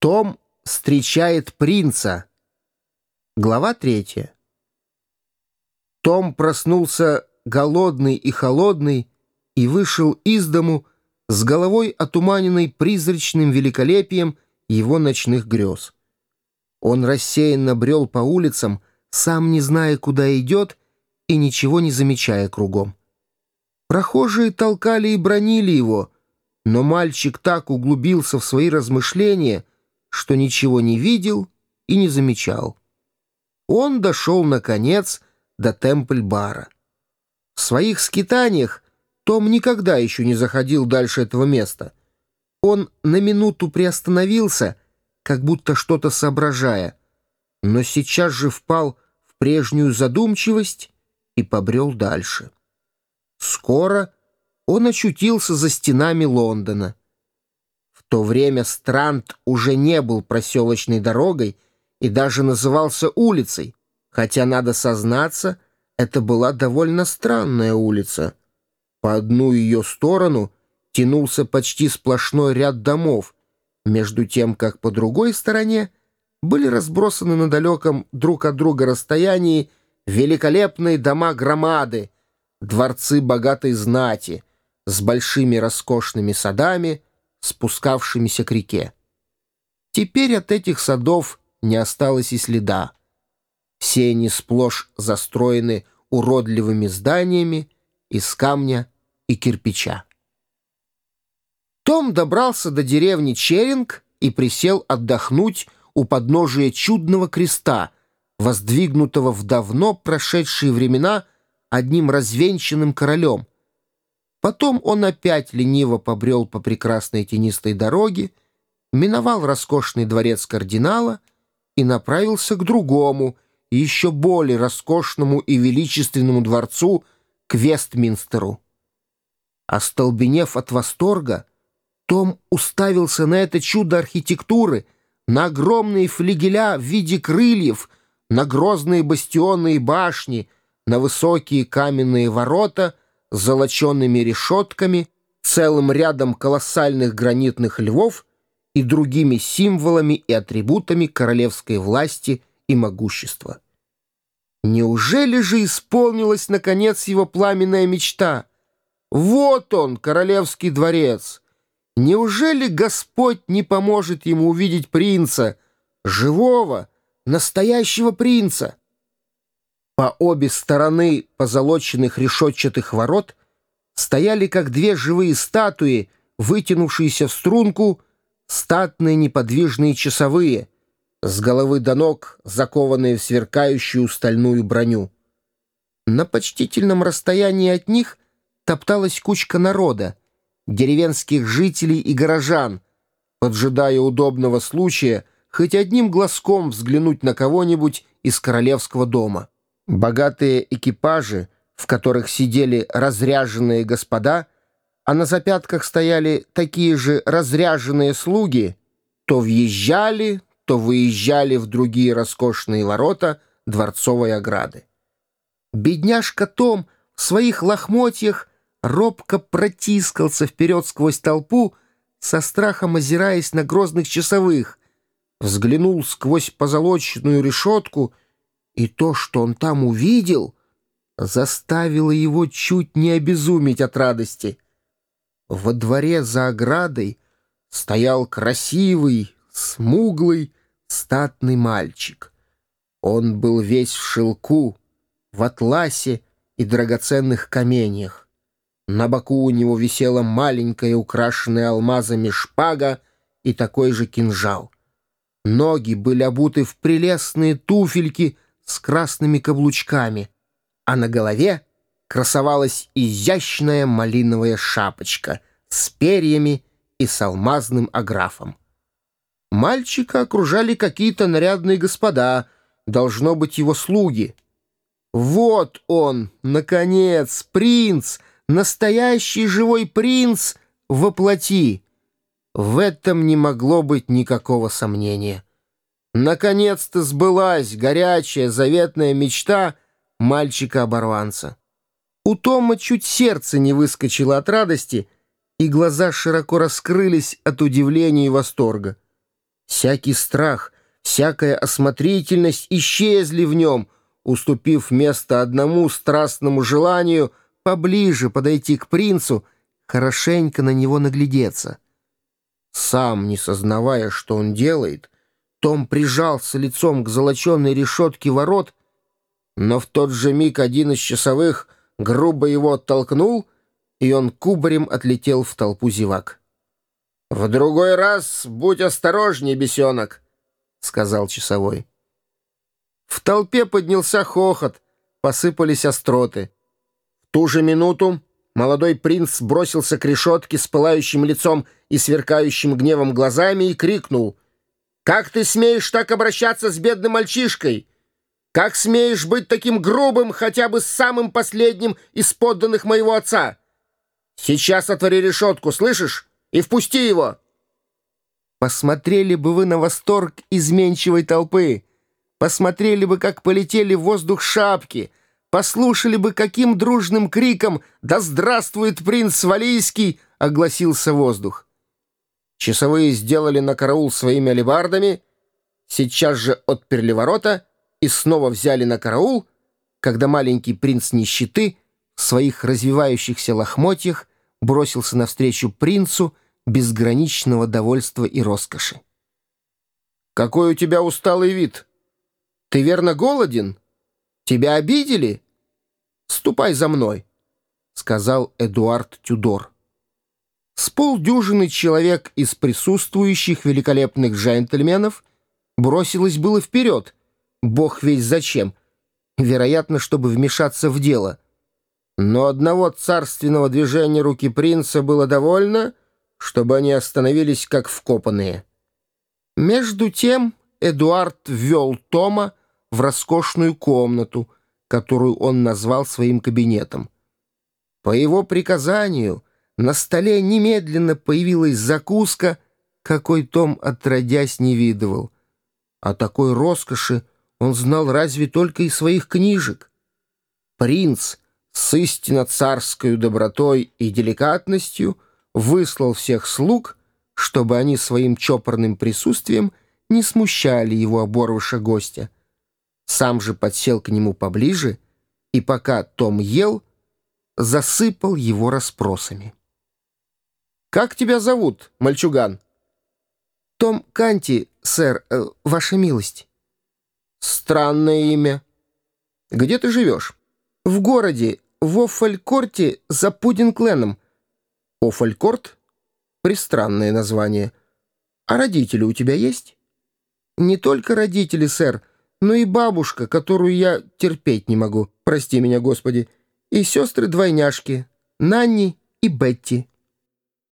Том встречает принца. Глава третья. Том проснулся голодный и холодный и вышел из дому с головой отуманенной призрачным великолепием его ночных грез. Он рассеянно брел по улицам, сам не зная, куда идет, и ничего не замечая кругом. Прохожие толкали и бронили его, но мальчик так углубился в свои размышления — что ничего не видел и не замечал. Он дошел, наконец, до Темпль-бара. В своих скитаниях Том никогда еще не заходил дальше этого места. Он на минуту приостановился, как будто что-то соображая, но сейчас же впал в прежнюю задумчивость и побрел дальше. Скоро он очутился за стенами Лондона то время Странт уже не был проселочной дорогой и даже назывался улицей, хотя, надо сознаться, это была довольно странная улица. По одну ее сторону тянулся почти сплошной ряд домов, между тем, как по другой стороне были разбросаны на далеком друг от друга расстоянии великолепные дома-громады, дворцы богатой знати с большими роскошными садами — спускавшимися к реке. Теперь от этих садов не осталось и следа. Все они сплошь застроены уродливыми зданиями из камня и кирпича. Том добрался до деревни Черинг и присел отдохнуть у подножия чудного креста, воздвигнутого в давно прошедшие времена одним развенчанным королем, Потом он опять лениво побрел по прекрасной тенистой дороге, миновал роскошный дворец кардинала и направился к другому, еще более роскошному и величественному дворцу, к Вестминстеру. Остолбенев от восторга, том уставился на это чудо архитектуры, на огромные флигеля в виде крыльев, на грозные бастионы и башни, на высокие каменные ворота — золоченными решетками, целым рядом колоссальных гранитных львов и другими символами и атрибутами королевской власти и могущества. Неужели же исполнилась, наконец, его пламенная мечта? Вот он, королевский дворец! Неужели Господь не поможет ему увидеть принца, живого, настоящего принца? По обе стороны позолоченных решетчатых ворот стояли, как две живые статуи, вытянувшиеся в струнку, статные неподвижные часовые, с головы до ног закованные в сверкающую стальную броню. На почтительном расстоянии от них топталась кучка народа, деревенских жителей и горожан, поджидая удобного случая хоть одним глазком взглянуть на кого-нибудь из королевского дома. Богатые экипажи, в которых сидели разряженные господа, а на запятках стояли такие же разряженные слуги, то въезжали, то выезжали в другие роскошные ворота дворцовой ограды. Бедняжка Том в своих лохмотьях робко протискался вперед сквозь толпу, со страхом озираясь на грозных часовых, взглянул сквозь позолоченную решетку — и то, что он там увидел, заставило его чуть не обезуметь от радости. Во дворе за оградой стоял красивый, смуглый, статный мальчик. Он был весь в шелку, в атласе и драгоценных каменьях. На боку у него висела маленькая, украшенная алмазами шпага и такой же кинжал. Ноги были обуты в прелестные туфельки — с красными каблучками, а на голове красовалась изящная малиновая шапочка с перьями и с алмазным аграфом. Мальчика окружали какие-то нарядные господа, должно быть его слуги. Вот он, наконец, принц, настоящий живой принц воплоти. В этом не могло быть никакого сомнения. Наконец-то сбылась горячая заветная мечта мальчика-оборванца. У Тома чуть сердце не выскочило от радости, и глаза широко раскрылись от удивления и восторга. Всякий страх, всякая осмотрительность исчезли в нем, уступив место одному страстному желанию поближе подойти к принцу, хорошенько на него наглядеться. Сам, не сознавая, что он делает, том прижался лицом к золоченной решетке ворот, но в тот же миг один из часовых грубо его оттолкнул, и он кубарем отлетел в толпу зевак. «В другой раз будь осторожнее, бесенок», — сказал часовой. В толпе поднялся хохот, посыпались остроты. В ту же минуту молодой принц бросился к решетке с пылающим лицом и сверкающим гневом глазами и крикнул «Как ты смеешь так обращаться с бедным мальчишкой? Как смеешь быть таким грубым хотя бы с самым последним из подданных моего отца? Сейчас отвори решетку, слышишь? И впусти его!» Посмотрели бы вы на восторг изменчивой толпы, посмотрели бы, как полетели в воздух шапки, послушали бы, каким дружным криком «Да здравствует принц Валийский!» огласился воздух. Часовые сделали на караул своими алебардами, сейчас же отперли ворота — и снова взяли на караул, когда маленький принц нищеты в своих развивающихся лохмотьях бросился навстречу принцу безграничного довольства и роскоши. «Какой у тебя усталый вид! Ты верно голоден? Тебя обидели? Ступай за мной!» — сказал Эдуард Тюдор. С полдюжины человек из присутствующих великолепных джентльменов бросилось было вперед — бог весь зачем, вероятно, чтобы вмешаться в дело. Но одного царственного движения руки принца было довольно, чтобы они остановились как вкопанные. Между тем Эдуард ввел Тома в роскошную комнату, которую он назвал своим кабинетом. По его приказанию на столе немедленно появилась закуска, какой Том отродясь не видывал. О такой роскоши он знал разве только из своих книжек. Принц с истинно царской добротой и деликатностью выслал всех слуг, чтобы они своим чопорным присутствием не смущали его оборвыша гостя. Сам же подсел к нему поближе и, пока Том ел, засыпал его расспросами. «Как тебя зовут, мальчуган?» «Том Канти, сэр, э, ваша милость». Странное имя. Где ты живешь? В городе, в Оффалькорте за Пудинг-Леном. Оффалькорт? Пристранное название. А родители у тебя есть? Не только родители, сэр, но и бабушка, которую я терпеть не могу, прости меня, Господи, и сестры-двойняшки, Нанни и Бетти.